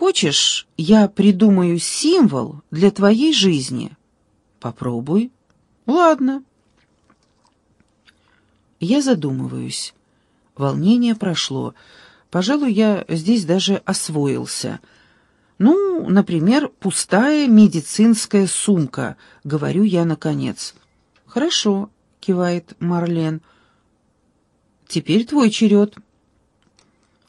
Хочешь, я придумаю символ для твоей жизни? Попробуй. Ладно. Я задумываюсь. Волнение прошло. Пожалуй, я здесь даже освоился. Ну, например, пустая медицинская сумка, говорю я наконец. Хорошо, кивает Марлен. Теперь твой черед.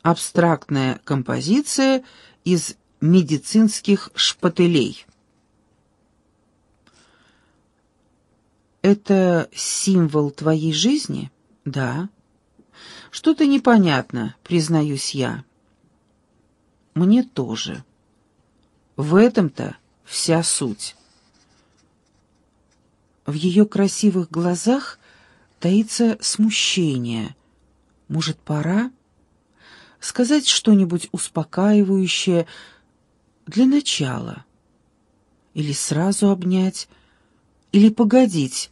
Абстрактная композиция из медицинских шпателей. Это символ твоей жизни? Да. Что-то непонятно, признаюсь я. Мне тоже. В этом-то вся суть. В ее красивых глазах таится смущение. Может, пора? Сказать что-нибудь успокаивающее для начала. Или сразу обнять, или погодить.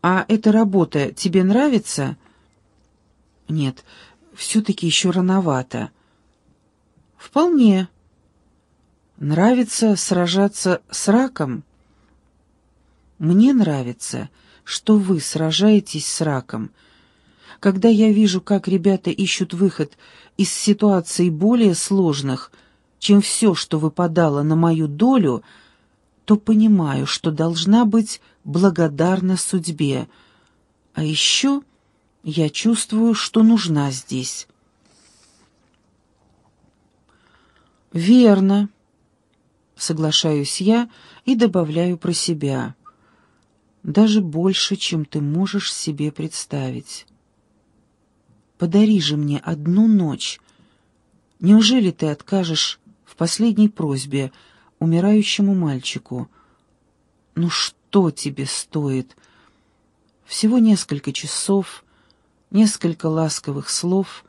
«А эта работа тебе нравится?» «Нет, все-таки еще рановато». «Вполне. Нравится сражаться с раком?» «Мне нравится, что вы сражаетесь с раком. Когда я вижу, как ребята ищут выход из ситуаций более сложных, чем все, что выпадало на мою долю, то понимаю, что должна быть благодарна судьбе. А еще я чувствую, что нужна здесь. «Верно», — соглашаюсь я и добавляю про себя. «Даже больше, чем ты можешь себе представить. Подари же мне одну ночь. Неужели ты откажешь в последней просьбе умирающему мальчику? Ну что тебе стоит? Всего несколько часов, несколько ласковых слов.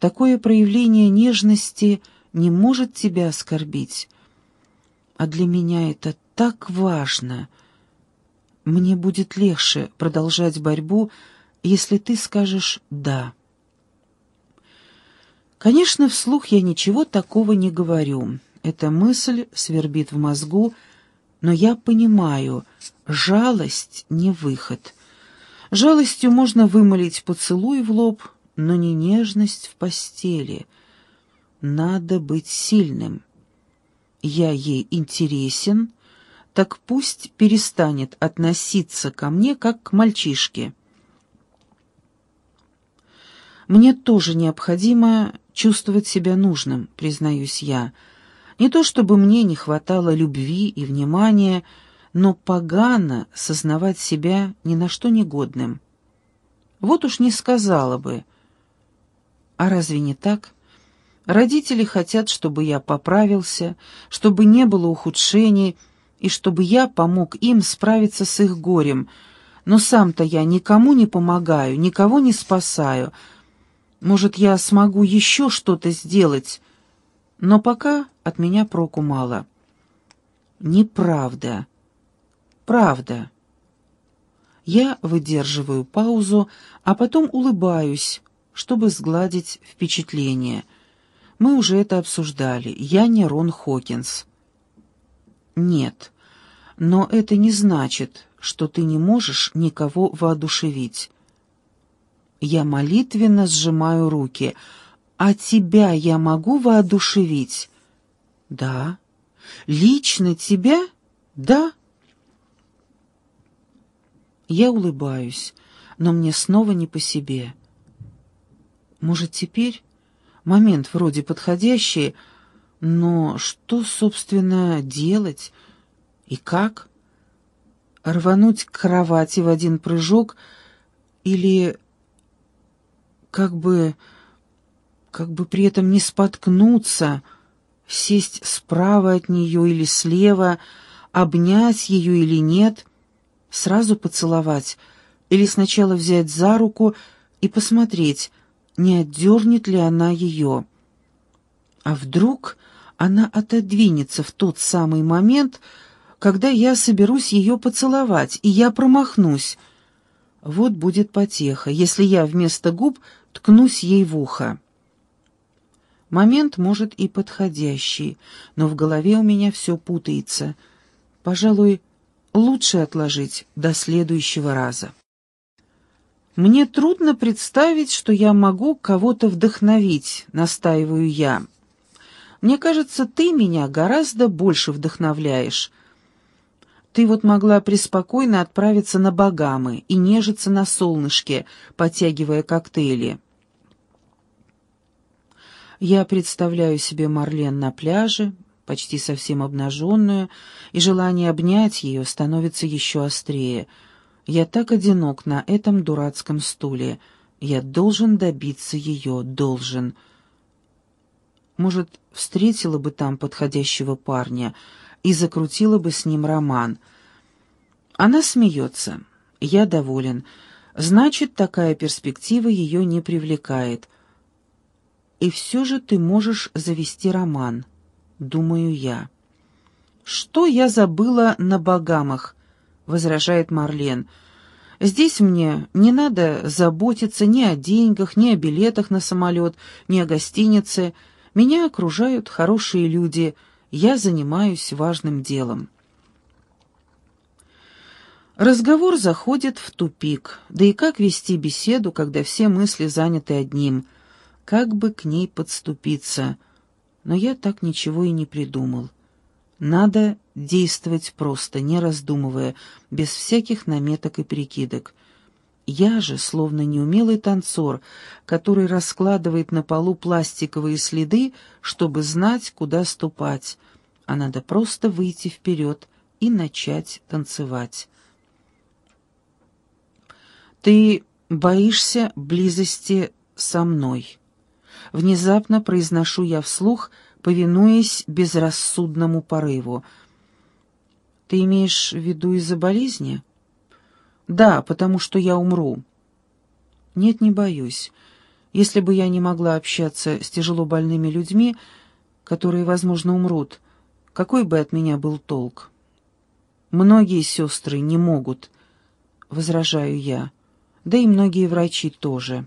Такое проявление нежности не может тебя оскорбить. А для меня это так важно. Мне будет легче продолжать борьбу, если ты скажешь «да». Конечно, вслух я ничего такого не говорю. Эта мысль свербит в мозгу, но я понимаю, жалость не выход. Жалостью можно вымолить поцелуй в лоб, но не нежность в постели. Надо быть сильным. Я ей интересен, так пусть перестанет относиться ко мне, как к мальчишке. Мне тоже необходимо чувствовать себя нужным, признаюсь я, — не то чтобы мне не хватало любви и внимания, но погано сознавать себя ни на что негодным. Вот уж не сказала бы. А разве не так? Родители хотят, чтобы я поправился, чтобы не было ухудшений, и чтобы я помог им справиться с их горем. Но сам-то я никому не помогаю, никого не спасаю. Может, я смогу еще что-то сделать, но пока от меня проку мало. Неправда. Правда. Я выдерживаю паузу, а потом улыбаюсь, чтобы сгладить впечатление. Мы уже это обсуждали. Я не Рон Хокинс. Нет. Но это не значит, что ты не можешь никого воодушевить. Я молитвенно сжимаю руки — «А тебя я могу воодушевить?» «Да». «Лично тебя?» «Да». Я улыбаюсь, но мне снова не по себе. Может, теперь момент вроде подходящий, но что, собственно, делать и как? Рвануть к кровати в один прыжок или как бы как бы при этом не споткнуться, сесть справа от нее или слева, обнять ее или нет, сразу поцеловать, или сначала взять за руку и посмотреть, не отдернет ли она ее. А вдруг она отодвинется в тот самый момент, когда я соберусь ее поцеловать, и я промахнусь. Вот будет потеха, если я вместо губ ткнусь ей в ухо. Момент, может, и подходящий, но в голове у меня все путается. Пожалуй, лучше отложить до следующего раза. Мне трудно представить, что я могу кого-то вдохновить, настаиваю я. Мне кажется, ты меня гораздо больше вдохновляешь. Ты вот могла преспокойно отправиться на Багамы и нежиться на солнышке, подтягивая коктейли. Я представляю себе Марлен на пляже, почти совсем обнаженную, и желание обнять ее становится еще острее. Я так одинок на этом дурацком стуле. Я должен добиться ее, должен. Может, встретила бы там подходящего парня и закрутила бы с ним роман. Она смеется. Я доволен. Значит, такая перспектива ее не привлекает — и все же ты можешь завести роман, думаю я. Что я забыла на Багамах, возражает Марлен. Здесь мне не надо заботиться ни о деньгах, ни о билетах на самолет, ни о гостинице. Меня окружают хорошие люди, я занимаюсь важным делом. Разговор заходит в тупик. Да и как вести беседу, когда все мысли заняты одним — как бы к ней подступиться, но я так ничего и не придумал. Надо действовать просто, не раздумывая, без всяких наметок и прикидок. Я же, словно неумелый танцор, который раскладывает на полу пластиковые следы, чтобы знать, куда ступать, а надо просто выйти вперед и начать танцевать. «Ты боишься близости со мной?» Внезапно произношу я вслух, повинуясь безрассудному порыву. «Ты имеешь в виду из-за болезни?» «Да, потому что я умру». «Нет, не боюсь. Если бы я не могла общаться с тяжело больными людьми, которые, возможно, умрут, какой бы от меня был толк?» «Многие сестры не могут», — возражаю я, — «да и многие врачи тоже».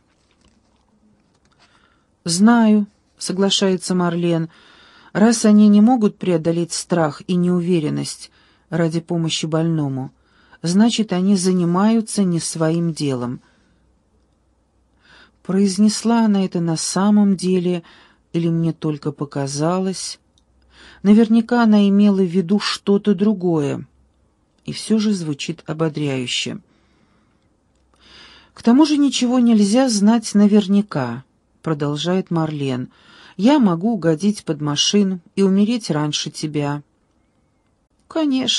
«Знаю», — соглашается Марлен, — «раз они не могут преодолеть страх и неуверенность ради помощи больному, значит, они занимаются не своим делом». Произнесла она это на самом деле или мне только показалось? Наверняка она имела в виду что-то другое, и все же звучит ободряюще. К тому же ничего нельзя знать наверняка продолжает Марлен. «Я могу угодить под машину и умереть раньше тебя». «Конечно».